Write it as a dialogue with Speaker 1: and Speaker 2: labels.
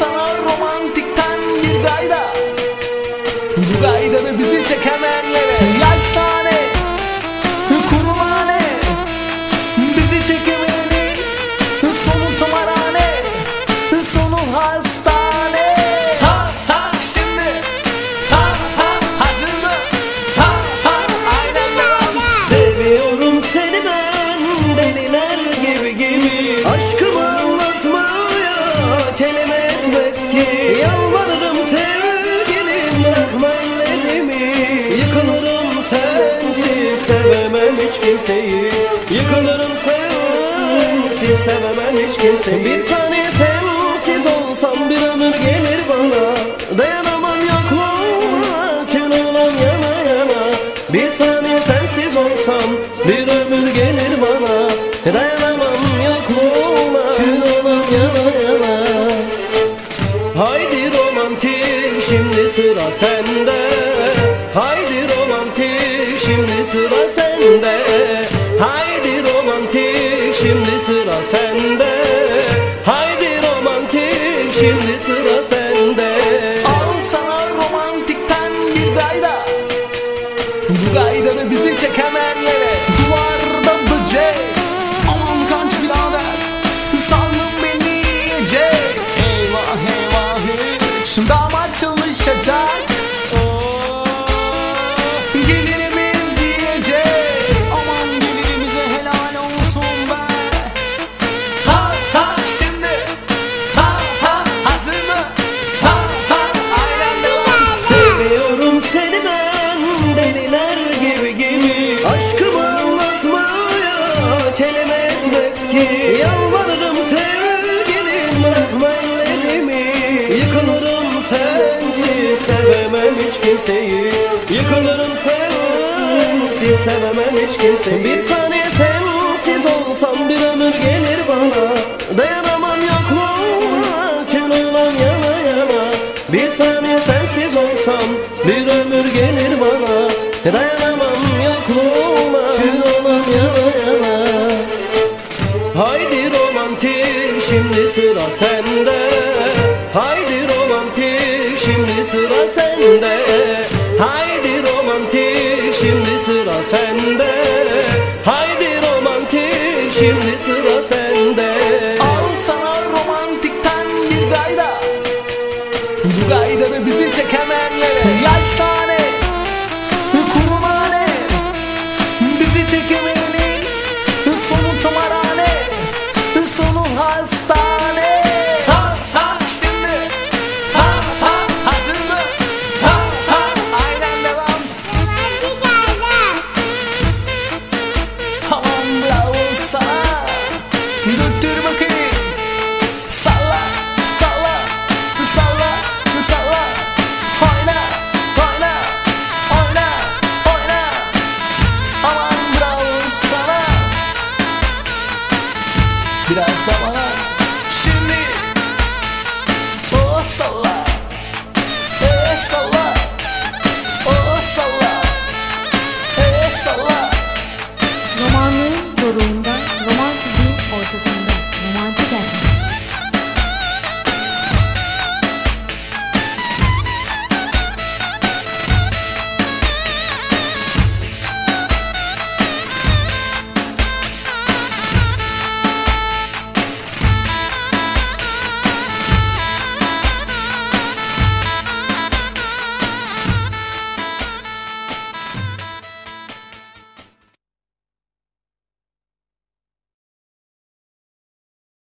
Speaker 1: sana romantikten bir gayda. Bu gaydanı bizi çekemeyenlere Yaşlane Kurumane. Bizi çekemeyeni Sonu tımarhane Sonu hastane. Ha ha şimdi. Ha ha hazır mı? Ha ha aynen devam.
Speaker 2: Seviyorum seni ben deliler gibi gibi. Aşkımı Yalvarırım sevgilim bırakma ellerimi. Yıkılırım sensiz sevemem hiç kimseyi. Yıkılırım sensiz sevemem hiç kimseyi. Bir saniye sensiz olsam bir ömür gelir bana. Dayanamam yokluğuna kül olan yana yana. Bir saniye sensiz olsam bir ömür gelir bana. Dayanamam Romantik şimdi sıra sende. Haydi romantik şimdi sıra sende. Haydi romantik şimdi sıra sende. Haydi romantik şimdi sıra seni ben deliler gibi gibi. Aşkımı anlatmaya kelime etmez ki. Yalvarırım sevgilim bırakma ellerimi. Yıkılırım sensiz sevemem hiç kimseyi. Yıkılırım sensiz sevemem hiç kimseyi. Bir saniye sensiz olsam bir ömür gelir bana. Dayanamam yokluğuna kül olan yana yana. Bir saniye sensiz olsam bir ömür gelir bana. Dayanamam yokluğuna kül olan yana yana. Haydi romantik şimdi sıra sende. Haydi romantik şimdi sıra sende. Haydi romantik şimdi sıra sende. Haydi romantik şimdi sıra
Speaker 1: Bu gaydanı bizi çekemeyenlere Yaşlane Biraz sabana